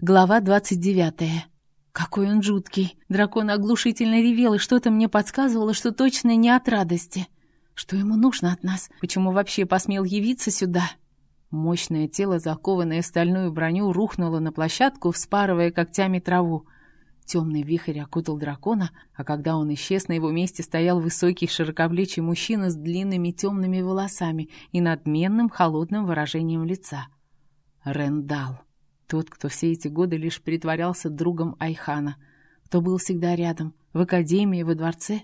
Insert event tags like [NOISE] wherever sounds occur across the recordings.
Глава двадцать девятая. Какой он жуткий. Дракон оглушительно ревел, и что-то мне подсказывало, что точно не от радости. Что ему нужно от нас? Почему вообще посмел явиться сюда? Мощное тело, закованное в стальную броню, рухнуло на площадку, вспарывая когтями траву. Темный вихрь окутал дракона, а когда он исчез, на его месте стоял высокий широкоплечий мужчина с длинными темными волосами и надменным холодным выражением лица. Рендал. Тот, кто все эти годы лишь притворялся другом Айхана, кто был всегда рядом, в академии, во дворце,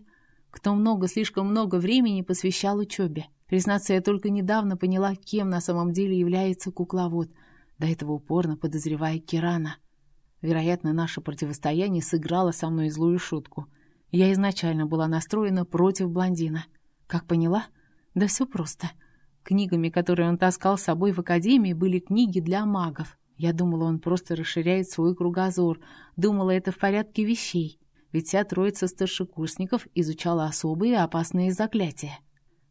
кто много, слишком много времени посвящал учебе. Признаться, я только недавно поняла, кем на самом деле является кукловод, до этого упорно подозревая Кирана. Вероятно, наше противостояние сыграло со мной злую шутку. Я изначально была настроена против блондина. Как поняла? Да все просто. Книгами, которые он таскал с собой в академии, были книги для магов. Я думала, он просто расширяет свой кругозор, думала, это в порядке вещей, ведь вся троица старшекурсников изучала особые опасные заклятия.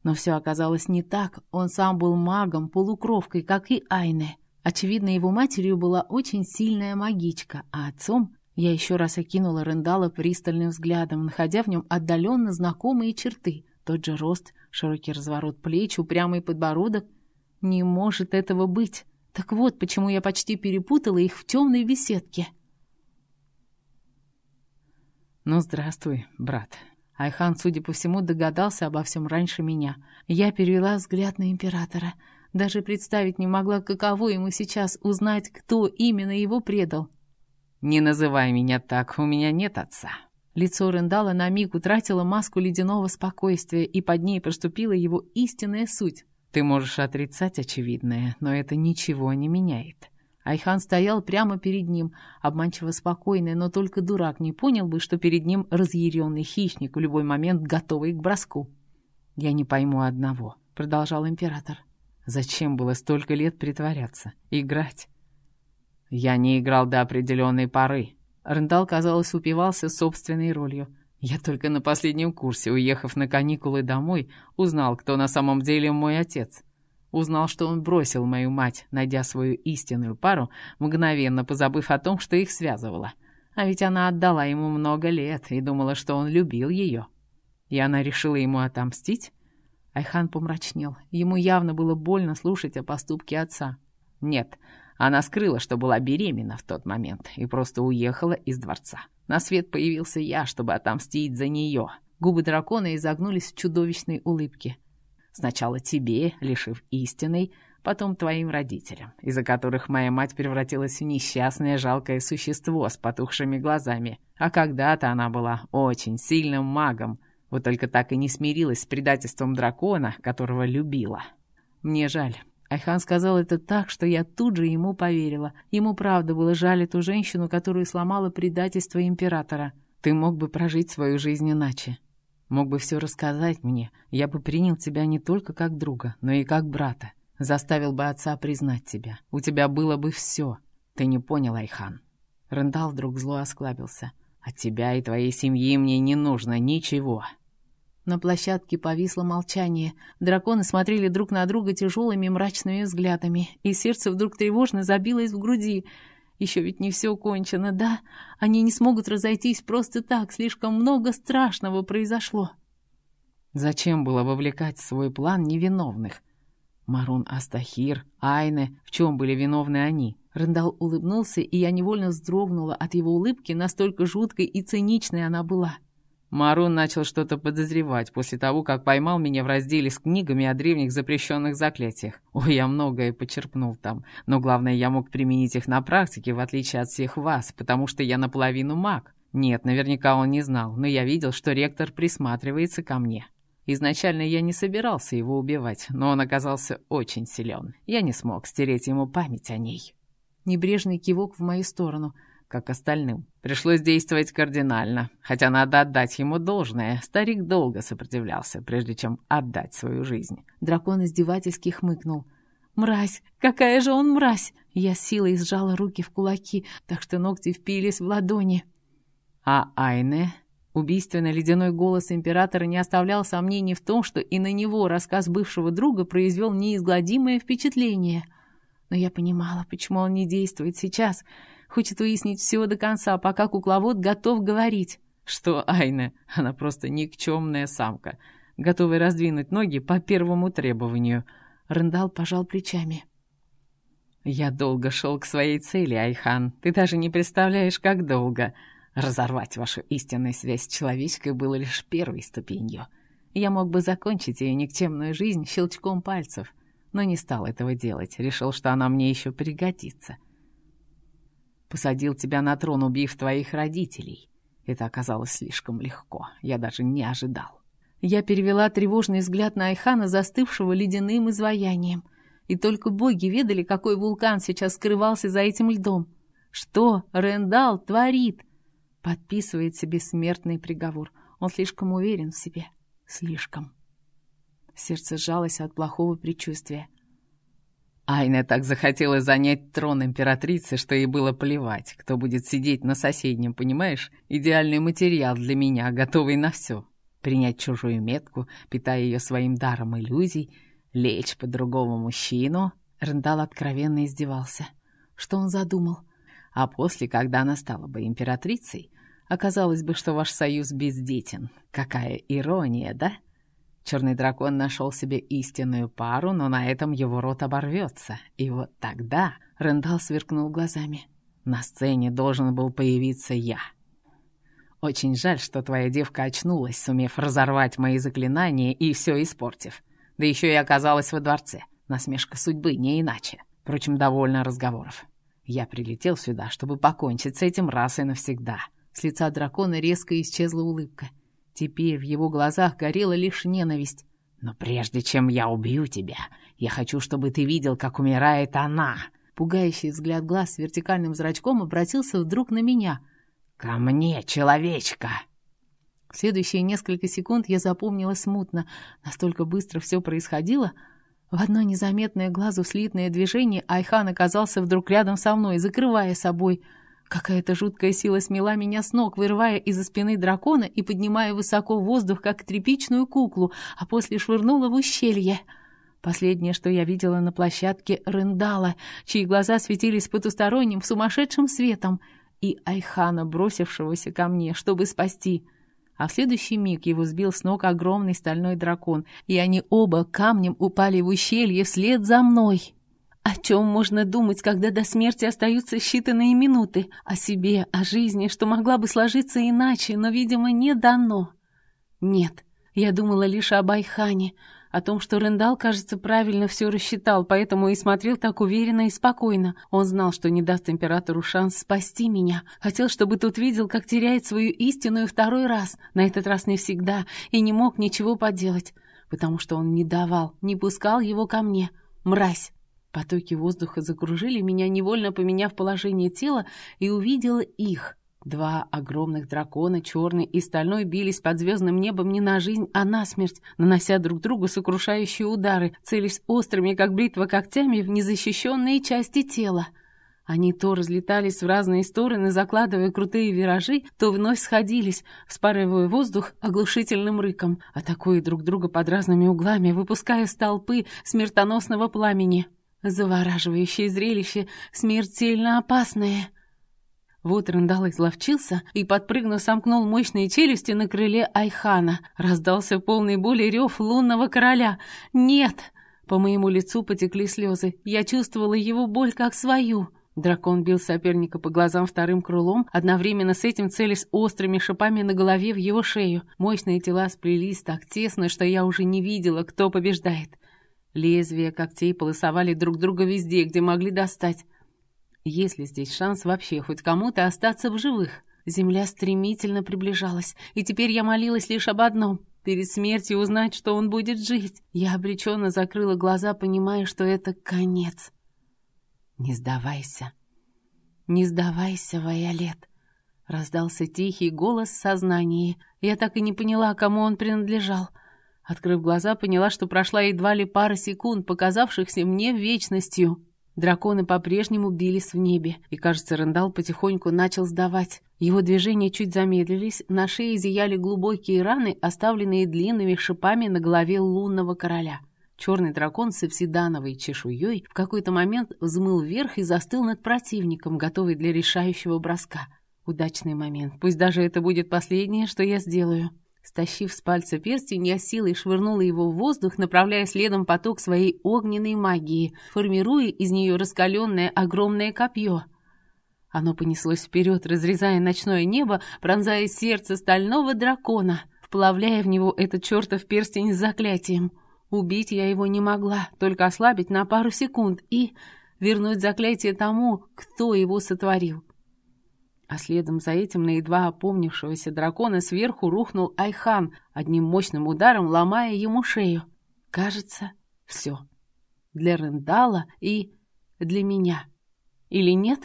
Но все оказалось не так, он сам был магом, полукровкой, как и Айне. Очевидно, его матерью была очень сильная магичка, а отцом я еще раз окинула Рендала пристальным взглядом, находя в нем отдаленно знакомые черты. Тот же рост, широкий разворот плеч, упрямый подбородок. Не может этого быть. Так вот, почему я почти перепутала их в темной беседке. «Ну, здравствуй, брат». Айхан, судя по всему, догадался обо всем раньше меня. Я перевела взгляд на императора. Даже представить не могла, каково ему сейчас узнать, кто именно его предал. «Не называй меня так, у меня нет отца». Лицо Рендала на миг утратило маску ледяного спокойствия, и под ней проступила его истинная суть. Ты можешь отрицать очевидное, но это ничего не меняет. Айхан стоял прямо перед ним, обманчиво спокойный, но только дурак не понял бы, что перед ним разъяренный хищник, в любой момент готовый к броску. «Я не пойму одного», — продолжал император. «Зачем было столько лет притворяться? Играть?» «Я не играл до определенной поры». Рендал, казалось, упивался собственной ролью. Я только на последнем курсе, уехав на каникулы домой, узнал, кто на самом деле мой отец. Узнал, что он бросил мою мать, найдя свою истинную пару, мгновенно позабыв о том, что их связывало. А ведь она отдала ему много лет и думала, что он любил ее. И она решила ему отомстить? Айхан помрачнел. Ему явно было больно слушать о поступке отца. Нет, она скрыла, что была беременна в тот момент, и просто уехала из дворца. На свет появился я, чтобы отомстить за нее. Губы дракона изогнулись в чудовищной улыбке. Сначала тебе, лишив истиной, потом твоим родителям, из-за которых моя мать превратилась в несчастное жалкое существо с потухшими глазами. А когда-то она была очень сильным магом, вот только так и не смирилась с предательством дракона, которого любила. Мне жаль. Айхан сказал это так, что я тут же ему поверила. Ему правда было жаль эту женщину, которую сломала предательство императора. Ты мог бы прожить свою жизнь иначе. Мог бы все рассказать мне. Я бы принял тебя не только как друга, но и как брата. Заставил бы отца признать тебя. У тебя было бы все. Ты не понял, Айхан. Рендал вдруг зло осклабился. От тебя и твоей семьи мне не нужно ничего. На площадке повисло молчание. Драконы смотрели друг на друга тяжелыми мрачными взглядами, и сердце вдруг тревожно забилось в груди. Еще ведь не все кончено, да? Они не смогут разойтись просто так, слишком много страшного произошло. Зачем было вовлекать в свой план невиновных? Марун Астахир, Айне, в чем были виновны они? Рендал улыбнулся, и я невольно вздрогнула от его улыбки, настолько жуткой и циничной она была. Марун начал что-то подозревать после того, как поймал меня в разделе с книгами о древних запрещенных заклятиях. Ой, я многое почерпнул там, но главное, я мог применить их на практике, в отличие от всех вас, потому что я наполовину маг. Нет, наверняка он не знал, но я видел, что ректор присматривается ко мне. Изначально я не собирался его убивать, но он оказался очень силен. Я не смог стереть ему память о ней. Небрежный кивок в мою сторону — как остальным. Пришлось действовать кардинально, хотя надо отдать ему должное. Старик долго сопротивлялся, прежде чем отдать свою жизнь. Дракон издевательски хмыкнул. «Мразь! Какая же он мразь!» Я силой сжала руки в кулаки, так что ногти впились в ладони. «А Айне?» Убийственно ледяной голос императора не оставлял сомнений в том, что и на него рассказ бывшего друга произвел неизгладимое впечатление. Но я понимала, почему он не действует сейчас — Хочет выяснить все до конца, пока кукловод готов говорить. Что Айна, она просто никчемная самка, готовая раздвинуть ноги по первому требованию. Рендал пожал плечами. «Я долго шел к своей цели, Айхан. Ты даже не представляешь, как долго. Разорвать вашу истинную связь с человечкой было лишь первой ступенью. Я мог бы закончить ее никчемную жизнь щелчком пальцев, но не стал этого делать. Решил, что она мне еще пригодится. Посадил тебя на трон, убив твоих родителей. Это оказалось слишком легко. Я даже не ожидал. Я перевела тревожный взгляд на Айхана, застывшего ледяным изваянием. И только боги ведали, какой вулкан сейчас скрывался за этим льдом. Что Рендал творит? Подписывает себе смертный приговор. Он слишком уверен в себе. Слишком. Сердце сжалось от плохого предчувствия. Айна так захотела занять трон императрицы, что ей было плевать, кто будет сидеть на соседнем, понимаешь? Идеальный материал для меня, готовый на все. Принять чужую метку, питая ее своим даром иллюзий, лечь под другого мужчину. Рендал откровенно издевался. Что он задумал? А после, когда она стала бы императрицей, оказалось бы, что ваш союз бездетен. Какая ирония, да? Черный дракон нашел себе истинную пару, но на этом его рот оборвется. И вот тогда Рендал сверкнул глазами. На сцене должен был появиться я. Очень жаль, что твоя девка очнулась, сумев разорвать мои заклинания и все испортив. Да еще и оказалась во дворце. Насмешка судьбы, не иначе. Впрочем, довольно разговоров. Я прилетел сюда, чтобы покончить с этим раз и навсегда. С лица дракона резко исчезла улыбка. Теперь в его глазах горела лишь ненависть. «Но прежде чем я убью тебя, я хочу, чтобы ты видел, как умирает она!» Пугающий взгляд глаз с вертикальным зрачком обратился вдруг на меня. «Ко мне, человечка!» В следующие несколько секунд я запомнила смутно. Настолько быстро все происходило. В одно незаметное глазу слитное движение Айхан оказался вдруг рядом со мной, закрывая собой — Какая-то жуткая сила смела меня с ног, вырывая из-за спины дракона и поднимая высоко в воздух, как тряпичную куклу, а после швырнула в ущелье. Последнее, что я видела на площадке Рендала, чьи глаза светились потусторонним, сумасшедшим светом, и Айхана, бросившегося ко мне, чтобы спасти. А в следующий миг его сбил с ног огромный стальной дракон, и они оба камнем упали в ущелье вслед за мной. О чем можно думать, когда до смерти остаются считанные минуты? О себе, о жизни, что могла бы сложиться иначе, но, видимо, не дано. Нет, я думала лишь об Айхане, о том, что Рендал, кажется, правильно все рассчитал, поэтому и смотрел так уверенно и спокойно. Он знал, что не даст императору шанс спасти меня. Хотел, чтобы тот видел, как теряет свою истинную второй раз, на этот раз не всегда, и не мог ничего поделать, потому что он не давал, не пускал его ко мне. Мразь! Потоки воздуха закружили меня, невольно поменяв положение тела, и увидела их. Два огромных дракона, черный и стальной, бились под звездным небом не на жизнь, а на смерть, нанося друг другу сокрушающие удары, целясь острыми, как бритва, когтями в незащищенные части тела. Они то разлетались в разные стороны, закладывая крутые виражи, то вновь сходились, вспарывая воздух оглушительным рыком, атакуя друг друга под разными углами, выпуская столпы смертоносного пламени. Завораживающее зрелище, смертельно опасное. Вот Рандал изловчился и, подпрыгнув, сомкнул мощные челюсти на крыле Айхана. Раздался полный боли рев лунного короля. «Нет!» По моему лицу потекли слезы. Я чувствовала его боль как свою. Дракон бил соперника по глазам вторым крылом, одновременно с этим целясь острыми шипами на голове в его шею. Мощные тела сплелись так тесно, что я уже не видела, кто побеждает. Лезвия когтей полосовали друг друга везде, где могли достать. Есть ли здесь шанс вообще хоть кому-то остаться в живых? Земля стремительно приближалась, и теперь я молилась лишь об одном — перед смертью узнать, что он будет жить. Я обреченно закрыла глаза, понимая, что это конец. «Не сдавайся, не сдавайся, Вайолет!» Раздался тихий голос в сознании. Я так и не поняла, кому он принадлежал — Открыв глаза, поняла, что прошла едва ли пара секунд, показавшихся мне вечностью. Драконы по-прежнему бились в небе, и, кажется, Рендал потихоньку начал сдавать. Его движения чуть замедлились, на шее зияли глубокие раны, оставленные длинными шипами на голове лунного короля. Черный дракон с обсидановой чешуей в какой-то момент взмыл вверх и застыл над противником, готовый для решающего броска. Удачный момент. Пусть даже это будет последнее, что я сделаю. Стащив с пальца перстень, я силой швырнула его в воздух, направляя следом поток своей огненной магии, формируя из нее раскаленное огромное копье. Оно понеслось вперед, разрезая ночное небо, пронзая сердце стального дракона, вплавляя в него этот чертов перстень с заклятием. Убить я его не могла, только ослабить на пару секунд и вернуть заклятие тому, кто его сотворил. А следом за этим на едва опомнившегося дракона сверху рухнул Айхан, одним мощным ударом ломая ему шею. Кажется, все. Для Рендала и для меня. Или нет?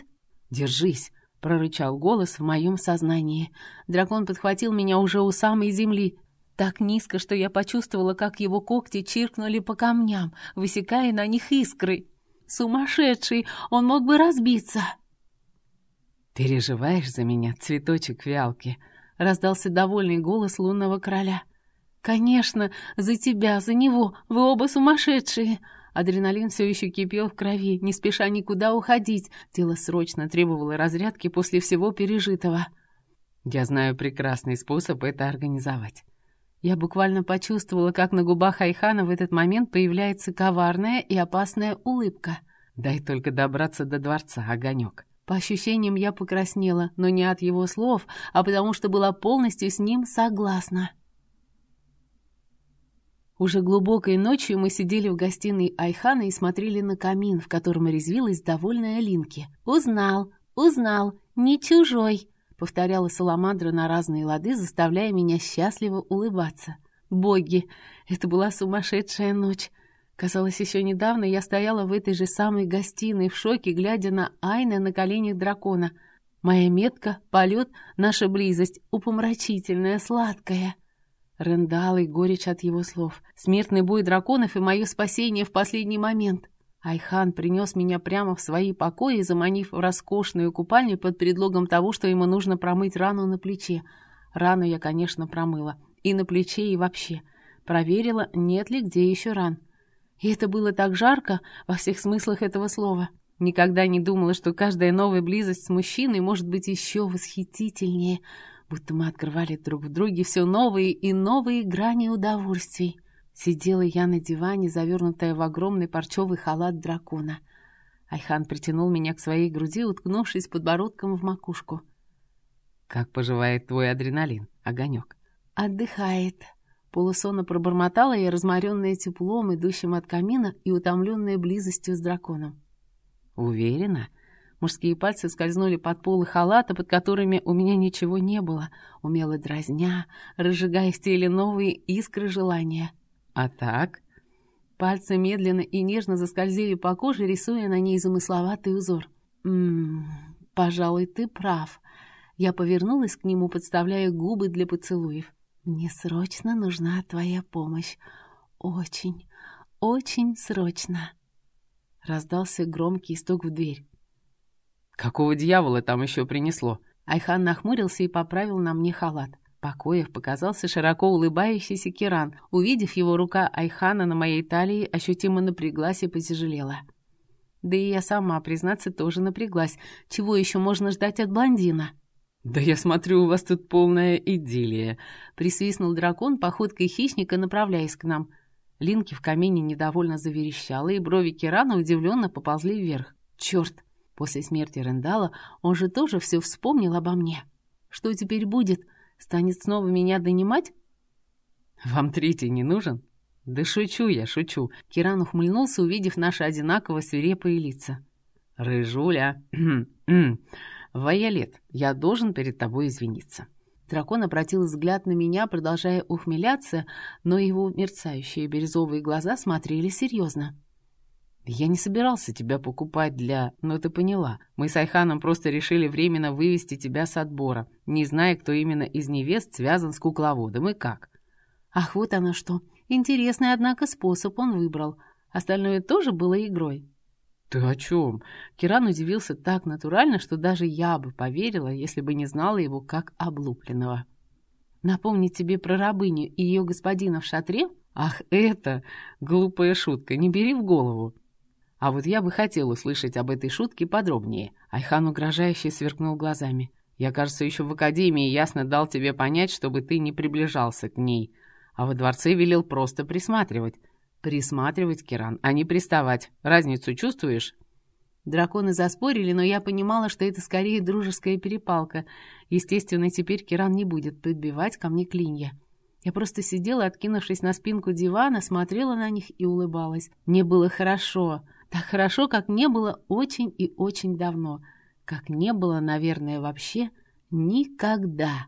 Держись, прорычал голос в моем сознании. Дракон подхватил меня уже у самой земли, так низко, что я почувствовала, как его когти чиркнули по камням, высекая на них искры. Сумасшедший, он мог бы разбиться. «Переживаешь за меня, цветочек фиалки?» — раздался довольный голос лунного короля. «Конечно, за тебя, за него, вы оба сумасшедшие!» Адреналин все еще кипел в крови, не спеша никуда уходить. Тело срочно требовало разрядки после всего пережитого. «Я знаю прекрасный способ это организовать». Я буквально почувствовала, как на губах Айхана в этот момент появляется коварная и опасная улыбка. «Дай только добраться до дворца, огонек. По ощущениям я покраснела, но не от его слов, а потому что была полностью с ним согласна. Уже глубокой ночью мы сидели в гостиной Айхана и смотрели на камин, в котором резвилась довольная Линки. «Узнал, узнал, не чужой», — повторяла Саламандра на разные лады, заставляя меня счастливо улыбаться. «Боги, это была сумасшедшая ночь. Казалось, еще недавно я стояла в этой же самой гостиной в шоке, глядя на Айна на коленях дракона. Моя метка, полет, наша близость, упомрачительная, сладкая. Рендал и горечь от его слов. Смертный бой драконов и мое спасение в последний момент. Айхан принес меня прямо в свои покои, заманив в роскошную купальню под предлогом того, что ему нужно промыть рану на плече. Рану я, конечно, промыла. И на плече, и вообще. Проверила, нет ли где еще ран. И это было так жарко во всех смыслах этого слова. Никогда не думала, что каждая новая близость с мужчиной может быть еще восхитительнее, будто мы открывали друг в друге все новые и новые грани удовольствий. Сидела я на диване, завернутая в огромный парчевый халат дракона. Айхан притянул меня к своей груди, уткнувшись подбородком в макушку. «Как поживает твой адреналин, огонек?» «Отдыхает», Полусонно пробормотала я, разморенная теплом, идущим от камина, и утомленная близостью с драконом. «Уверена?» Мужские пальцы скользнули под полы халата, под которыми у меня ничего не было, умело дразня, разжигая в теле новые искры желания. «А так?» Пальцы медленно и нежно заскользили по коже, рисуя на ней замысловатый узор. «Ммм, пожалуй, ты прав». Я повернулась к нему, подставляя губы для поцелуев. Мне срочно нужна твоя помощь. Очень, очень срочно. Раздался громкий стук в дверь. Какого дьявола там еще принесло? Айхан нахмурился и поправил на мне халат. В покоях показался широко улыбающийся Киран. Увидев его, рука Айхана на моей талии ощутимо напряглась и потяжелела. Да и я сама, признаться, тоже напряглась. Чего еще можно ждать от блондина? «Да я смотрю, у вас тут полная идиллия», — присвистнул дракон походкой хищника, направляясь к нам. Линки в камине недовольно заверещала, и брови Кирана удивленно поползли вверх. «Черт! После смерти Рендала он же тоже все вспомнил обо мне. Что теперь будет? Станет снова меня донимать?» «Вам третий не нужен?» «Да шучу я, шучу!» Киран ухмыльнулся, увидев наши одинаково свирепые лица. «Рыжуля!» [CLEARS THROAT] «Вайолет, я должен перед тобой извиниться». Дракон обратил взгляд на меня, продолжая ухмыляться, но его мерцающие бирюзовые глаза смотрели серьезно. «Я не собирался тебя покупать для... Но ты поняла. Мы с Айханом просто решили временно вывести тебя с отбора, не зная, кто именно из невест связан с кукловодом и как». «Ах, вот оно что. Интересный, однако, способ он выбрал. Остальное тоже было игрой». «Ты о чем?» Киран удивился так натурально, что даже я бы поверила, если бы не знала его как облупленного. «Напомнить тебе про рабыню и ее господина в шатре?» Ах, это глупая шутка, не бери в голову. А вот я бы хотел услышать об этой шутке подробнее. Айхан угрожающе сверкнул глазами. Я, кажется, еще в академии ясно дал тебе понять, чтобы ты не приближался к ней. А во дворце велел просто присматривать. Присматривать, Киран, а не приставать. Разницу чувствуешь? Драконы заспорили, но я понимала, что это скорее дружеская перепалка. Естественно, теперь Киран не будет подбивать ко мне клинья. Я просто сидела, откинувшись на спинку дивана, смотрела на них и улыбалась. Мне было хорошо. Так хорошо, как не было очень и очень давно. Как не было, наверное, вообще никогда.